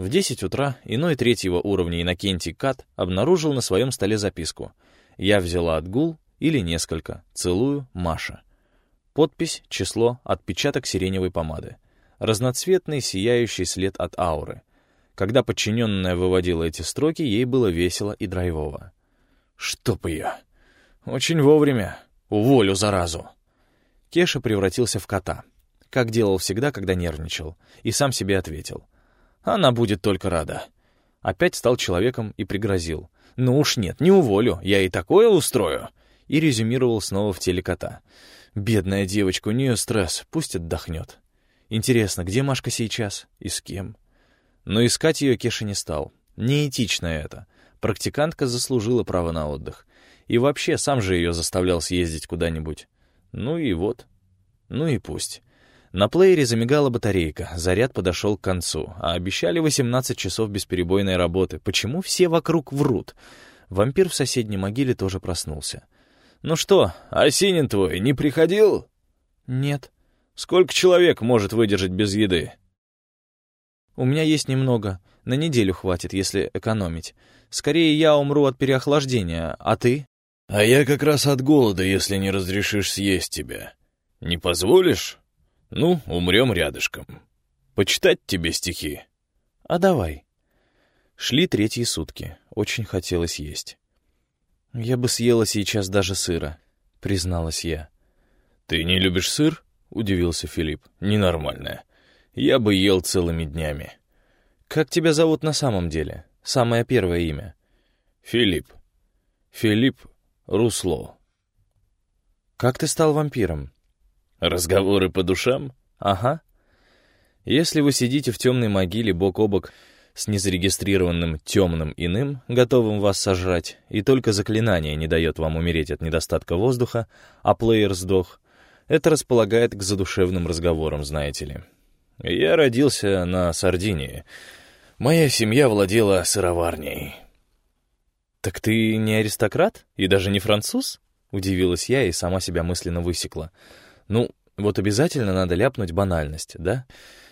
В 10 утра иной третьего уровня Иннокентий Кат обнаружил на своем столе записку «Я взяла отгул или несколько. Целую, Маша». Подпись, число, отпечаток сиреневой помады. Разноцветный сияющий след от ауры. Когда подчиненная выводила эти строки, ей было весело и драйвово. «Чтоб ее! Очень вовремя! Уволю, заразу!» Кеша превратился в кота, как делал всегда, когда нервничал, и сам себе ответил. «Она будет только рада». Опять стал человеком и пригрозил. «Ну уж нет, не уволю, я и такое устрою!» И резюмировал снова в теле кота. «Бедная девочка, у нее стресс, пусть отдохнет. Интересно, где Машка сейчас и с кем?» Но искать ее Кеша не стал. Неэтично это. Практикантка заслужила право на отдых. И вообще, сам же ее заставлял съездить куда-нибудь. Ну и вот. Ну и пусть. На плеере замигала батарейка, заряд подошел к концу, а обещали 18 часов бесперебойной работы. Почему все вокруг врут? Вампир в соседней могиле тоже проснулся. «Ну что, Осинин твой не приходил?» «Нет». «Сколько человек может выдержать без еды?» «У меня есть немного. На неделю хватит, если экономить. Скорее я умру от переохлаждения, а ты?» «А я как раз от голода, если не разрешишь съесть тебя. Не позволишь? Ну, умрем рядышком. Почитать тебе стихи?» «А давай». Шли третьи сутки. Очень хотелось есть. «Я бы съела сейчас даже сыра», — призналась я. «Ты не любишь сыр?» — удивился Филипп. «Ненормальная. Я бы ел целыми днями». «Как тебя зовут на самом деле? Самое первое имя?» «Филипп. Филипп Русло». «Как ты стал вампиром?» «Разговоры по душам?» «Ага. Если вы сидите в темной могиле бок о бок с незарегистрированным темным иным, готовым вас сожрать, и только заклинание не дает вам умереть от недостатка воздуха, а плеер сдох, это располагает к задушевным разговорам, знаете ли. Я родился на Сардинии. Моя семья владела сыроварней». «Так ты не аристократ? И даже не француз?» — удивилась я и сама себя мысленно высекла. «Ну, вот обязательно надо ляпнуть банальность, да?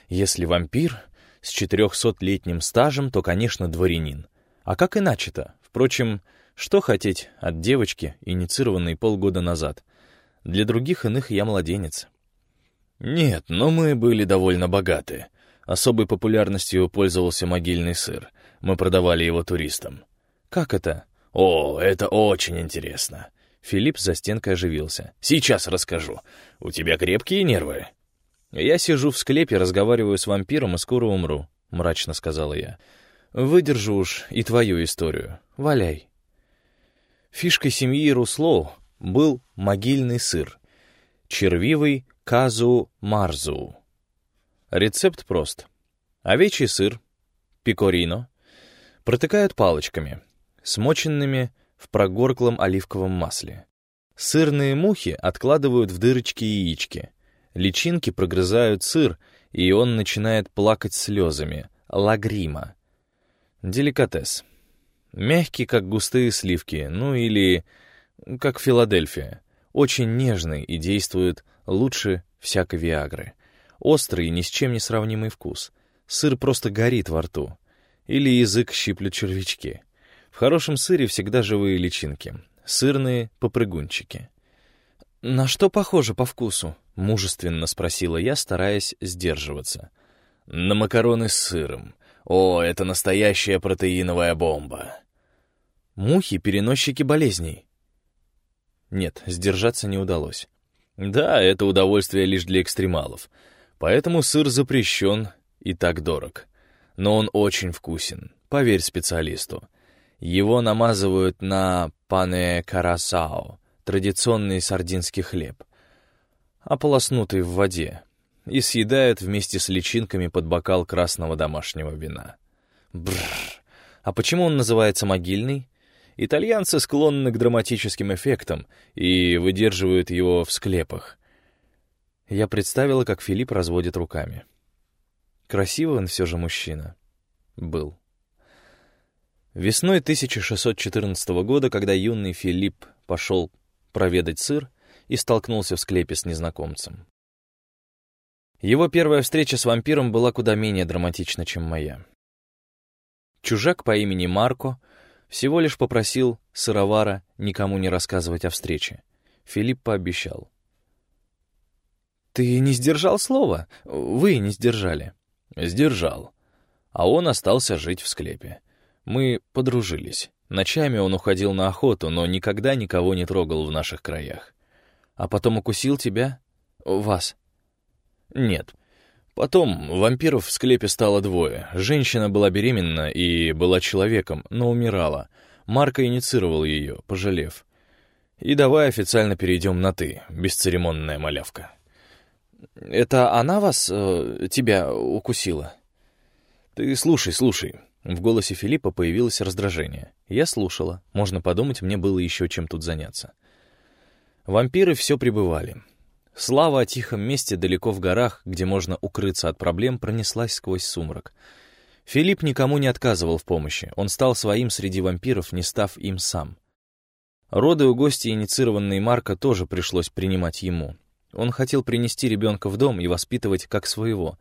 Если вампир с четырехсотлетним стажем, то, конечно, дворянин. А как иначе-то? Впрочем, что хотеть от девочки, инициированной полгода назад? Для других иных я младенец». «Нет, но мы были довольно богаты. Особой популярностью пользовался могильный сыр. Мы продавали его туристам. «Как это?» «О, это очень интересно». Филипп за стенкой оживился. «Сейчас расскажу. У тебя крепкие нервы?» «Я сижу в склепе, разговариваю с вампиром и скоро умру», — мрачно сказала я. «Выдержу уж и твою историю. Валяй». Фишкой семьи Руслоу был могильный сыр. Червивый казу марзу. Рецепт прост. Овечий сыр, пекорино, протыкают палочками — смоченными в прогорклом оливковом масле. Сырные мухи откладывают в дырочки яички. Личинки прогрызают сыр, и он начинает плакать слезами. Лагрима. Деликатес. Мягкий, как густые сливки, ну или как Филадельфия. Очень нежный и действует лучше всякой виагры. Острый и ни с чем не сравнимый вкус. Сыр просто горит во рту. Или язык щиплют червячки. Хорошем сыре всегда живые личинки. Сырные попрыгунчики. «На что похоже по вкусу?» — мужественно спросила я, стараясь сдерживаться. «На макароны с сыром. О, это настоящая протеиновая бомба!» «Мухи — переносчики болезней». Нет, сдержаться не удалось. Да, это удовольствие лишь для экстремалов. Поэтому сыр запрещен и так дорог. Но он очень вкусен, поверь специалисту. Его намазывают на пане карасао, традиционный сардинский хлеб, ополоснутый в воде, и съедают вместе с личинками под бокал красного домашнего вина. Бррр. А почему он называется могильный? Итальянцы склонны к драматическим эффектам и выдерживают его в склепах. Я представила, как Филипп разводит руками. Красивый он все же мужчина. Был. Весной 1614 года, когда юный Филипп пошел проведать сыр и столкнулся в склепе с незнакомцем. Его первая встреча с вампиром была куда менее драматична, чем моя. Чужак по имени Марко всего лишь попросил сыровара никому не рассказывать о встрече. Филипп пообещал. «Ты не сдержал слова? Вы не сдержали». «Сдержал. А он остался жить в склепе. Мы подружились. Ночами он уходил на охоту, но никогда никого не трогал в наших краях. А потом укусил тебя? Вас?» «Нет. Потом вампиров в склепе стало двое. Женщина была беременна и была человеком, но умирала. Марко инициировал ее, пожалев. И давай официально перейдем на «ты», бесцеремонная малявка. «Это она вас, э, тебя укусила?» «Ты слушай, слушай». В голосе Филиппа появилось раздражение. Я слушала. Можно подумать, мне было еще чем тут заняться. Вампиры все пребывали. Слава о тихом месте далеко в горах, где можно укрыться от проблем, пронеслась сквозь сумрак. Филипп никому не отказывал в помощи. Он стал своим среди вампиров, не став им сам. Роды у гостя, инициированные Марка, тоже пришлось принимать ему. Он хотел принести ребенка в дом и воспитывать как своего,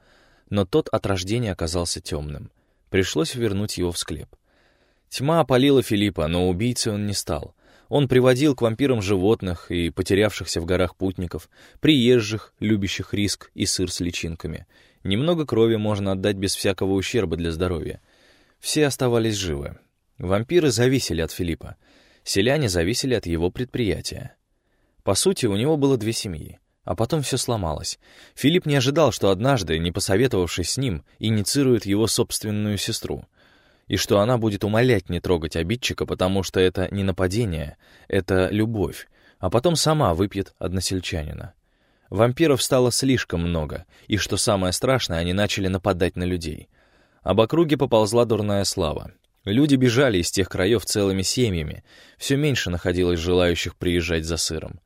но тот от рождения оказался темным. Пришлось вернуть его в склеп. Тьма опалила Филиппа, но убийцей он не стал. Он приводил к вампирам животных и потерявшихся в горах путников, приезжих, любящих риск и сыр с личинками. Немного крови можно отдать без всякого ущерба для здоровья. Все оставались живы. Вампиры зависели от Филиппа. Селяне зависели от его предприятия. По сути, у него было две семьи. А потом все сломалось. Филипп не ожидал, что однажды, не посоветовавшись с ним, инициирует его собственную сестру. И что она будет умолять не трогать обидчика, потому что это не нападение, это любовь, а потом сама выпьет односельчанина. Вампиров стало слишком много, и, что самое страшное, они начали нападать на людей. Об округе поползла дурная слава. Люди бежали из тех краев целыми семьями, все меньше находилось желающих приезжать за сыром.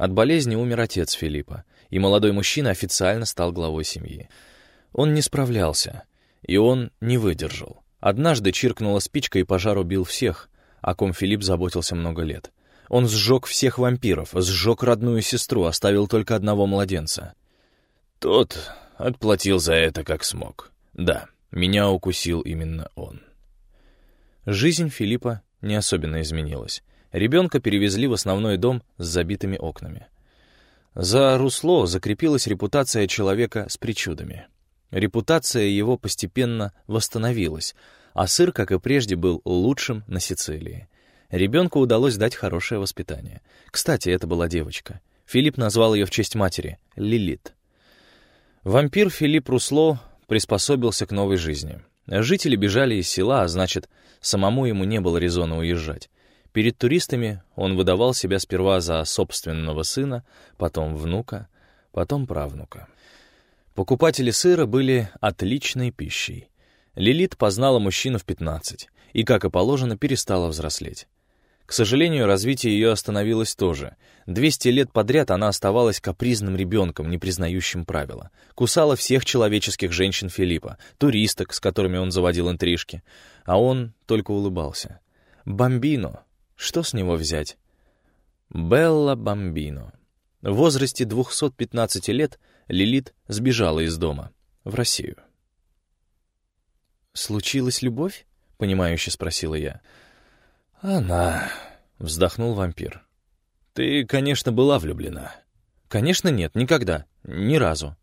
От болезни умер отец Филиппа, и молодой мужчина официально стал главой семьи. Он не справлялся, и он не выдержал. Однажды чиркнула спичка, и пожар убил всех, о ком Филипп заботился много лет. Он сжег всех вампиров, сжег родную сестру, оставил только одного младенца. Тот отплатил за это как смог. Да, меня укусил именно он. Жизнь Филиппа не особенно изменилась. Ребенка перевезли в основной дом с забитыми окнами. За Русло закрепилась репутация человека с причудами. Репутация его постепенно восстановилась, а сыр, как и прежде, был лучшим на Сицилии. Ребенку удалось дать хорошее воспитание. Кстати, это была девочка. Филипп назвал ее в честь матери — Лилит. Вампир Филипп Русло приспособился к новой жизни. Жители бежали из села, а значит, самому ему не было резона уезжать. Перед туристами он выдавал себя сперва за собственного сына, потом внука, потом правнука. Покупатели сыра были отличной пищей. Лилит познала мужчину в 15 и, как и положено, перестала взрослеть. К сожалению, развитие ее остановилось тоже. 200 лет подряд она оставалась капризным ребенком, не признающим правила. Кусала всех человеческих женщин Филиппа, туристок, с которыми он заводил интрижки. А он только улыбался. «Бомбино, что с него взять? Белла Бомбино. В возрасте 215 лет Лилит сбежала из дома в Россию. «Случилась любовь?» — понимающе спросила я. «Она...» — вздохнул вампир. «Ты, конечно, была влюблена». «Конечно нет, никогда, ни разу».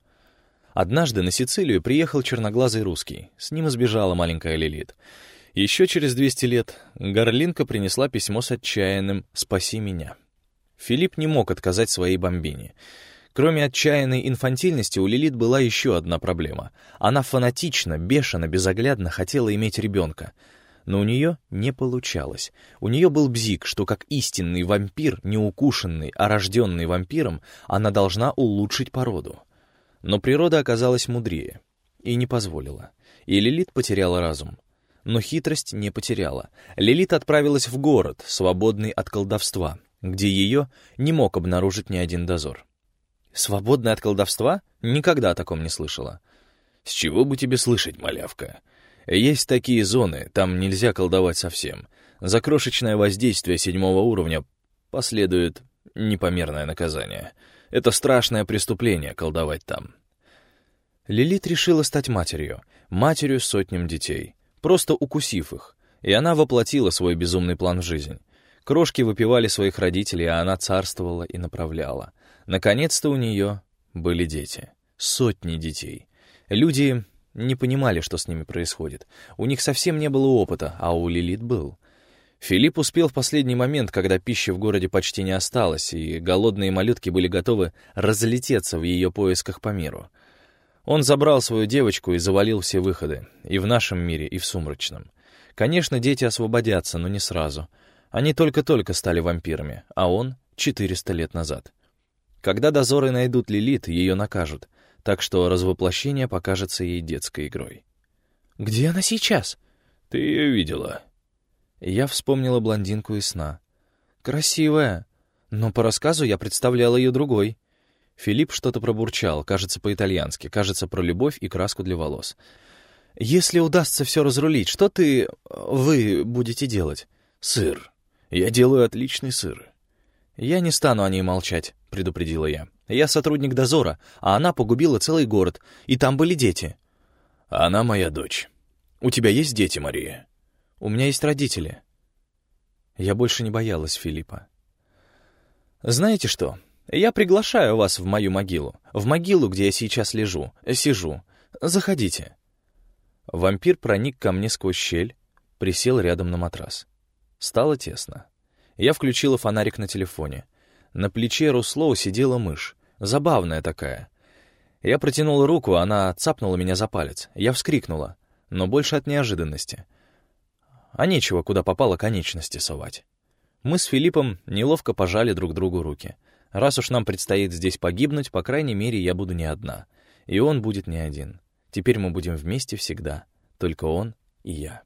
Однажды на Сицилию приехал черноглазый русский. С ним сбежала маленькая Лилит. Еще через 200 лет Горлинка принесла письмо с отчаянным «Спаси меня». Филипп не мог отказать своей бомбине. Кроме отчаянной инфантильности, у Лилит была еще одна проблема. Она фанатично, бешено, безоглядно хотела иметь ребенка. Но у нее не получалось. У нее был бзик, что как истинный вампир, не укушенный, а рожденный вампиром, она должна улучшить породу. Но природа оказалась мудрее и не позволила. И Лилит потеряла разум но хитрость не потеряла. Лилит отправилась в город, свободный от колдовства, где ее не мог обнаружить ни один дозор. Свободный от колдовства? Никогда о таком не слышала. С чего бы тебе слышать, малявка? Есть такие зоны, там нельзя колдовать совсем. За крошечное воздействие седьмого уровня последует непомерное наказание. Это страшное преступление колдовать там. Лилит решила стать матерью, матерью сотням детей. Просто укусив их, и она воплотила свой безумный план в жизнь. Крошки выпивали своих родителей, а она царствовала и направляла. Наконец-то у нее были дети. Сотни детей. Люди не понимали, что с ними происходит. У них совсем не было опыта, а у Лилит был. Филипп успел в последний момент, когда пищи в городе почти не осталось, и голодные малютки были готовы разлететься в ее поисках по миру. Он забрал свою девочку и завалил все выходы, и в нашем мире, и в сумрачном. Конечно, дети освободятся, но не сразу. Они только-только стали вампирами, а он — 400 лет назад. Когда дозоры найдут Лилит, ее накажут, так что развоплощение покажется ей детской игрой. «Где она сейчас?» «Ты ее видела», я вспомнила блондинку из сна. Красивая, но по рассказу я представляла ее другой. Филипп что-то пробурчал, кажется, по-итальянски, кажется, про любовь и краску для волос. «Если удастся все разрулить, что ты... вы будете делать?» «Сыр. Я делаю отличный сыр». «Я не стану о ней молчать», — предупредила я. «Я сотрудник дозора, а она погубила целый город, и там были дети». «Она моя дочь. У тебя есть дети, Мария?» У меня есть родители». Я больше не боялась Филиппа. «Знаете что? Я приглашаю вас в мою могилу. В могилу, где я сейчас лежу, сижу. Заходите». Вампир проник ко мне сквозь щель, присел рядом на матрас. Стало тесно. Я включила фонарик на телефоне. На плече Руслоу сидела мышь. Забавная такая. Я протянула руку, она цапнула меня за палец. Я вскрикнула, но больше от неожиданности — а нечего куда попало конечности совать. Мы с Филиппом неловко пожали друг другу руки. Раз уж нам предстоит здесь погибнуть, по крайней мере, я буду не одна. И он будет не один. Теперь мы будем вместе всегда. Только он и я.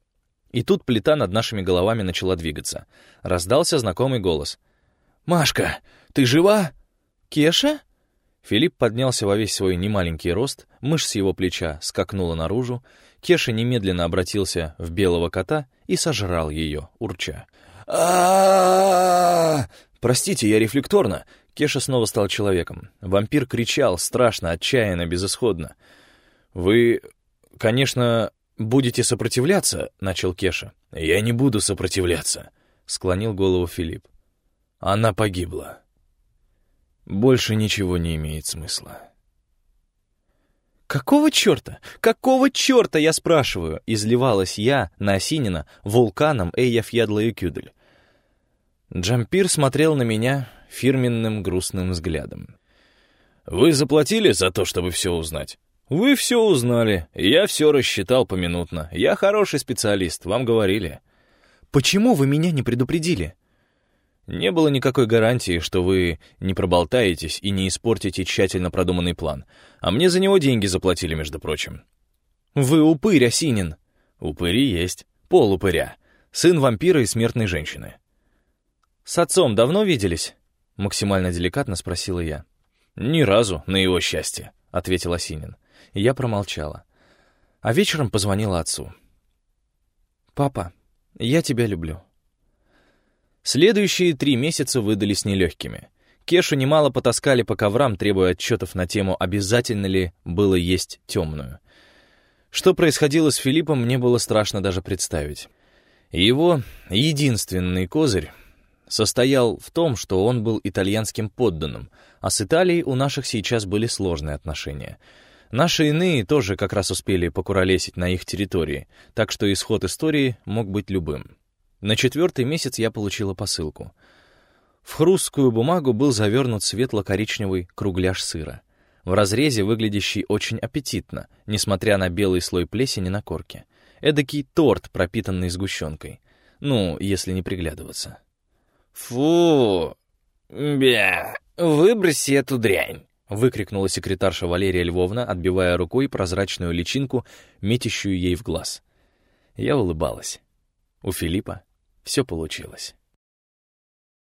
И тут плита над нашими головами начала двигаться. Раздался знакомый голос. «Машка, ты жива?» «Кеша?» Филипп поднялся во весь свой немаленький рост, мышь с его плеча скакнула наружу, Кеша немедленно обратился в белого кота и сожрал ее, урча. а Простите, я рефлекторно. Кеша снова стал человеком. Вампир кричал, страшно, отчаянно, безысходно. «Вы, конечно, будете сопротивляться?» — начал Кеша. «Я не буду сопротивляться», — склонил голову Филипп. «Она погибла. Больше ничего не имеет смысла». «Какого черта? Какого черта, я спрашиваю?» — изливалась я на Осинина вулканом Эйя Фьядла и Кюдель. Джампир смотрел на меня фирменным грустным взглядом. «Вы заплатили за то, чтобы все узнать?» «Вы все узнали. Я все рассчитал поминутно. Я хороший специалист, вам говорили». «Почему вы меня не предупредили?» Не было никакой гарантии, что вы не проболтаетесь и не испортите тщательно продуманный план. А мне за него деньги заплатили, между прочим. Вы упырь, Осинин. Упыри есть. Пол упыря. Сын вампира и смертной женщины. С отцом давно виделись? Максимально деликатно спросила я. Ни разу, на его счастье, ответил Осинин. Я промолчала. А вечером позвонила отцу. «Папа, я тебя люблю». Следующие три месяца выдались нелегкими. Кешу немало потаскали по коврам, требуя отчетов на тему, обязательно ли было есть темную. Что происходило с Филиппом, мне было страшно даже представить. Его единственный козырь состоял в том, что он был итальянским подданным, а с Италией у наших сейчас были сложные отношения. Наши иные тоже как раз успели покуролесить на их территории, так что исход истории мог быть любым. На четвертый месяц я получила посылку. В хрусткую бумагу был завернут светло-коричневый кругляш сыра, в разрезе выглядящий очень аппетитно, несмотря на белый слой плесени на корке. Эдакий торт, пропитанный сгущенкой. Ну, если не приглядываться. «Фу! Бя! Выброси эту дрянь!» — выкрикнула секретарша Валерия Львовна, отбивая рукой прозрачную личинку, метящую ей в глаз. Я улыбалась. У Филиппа все получилось.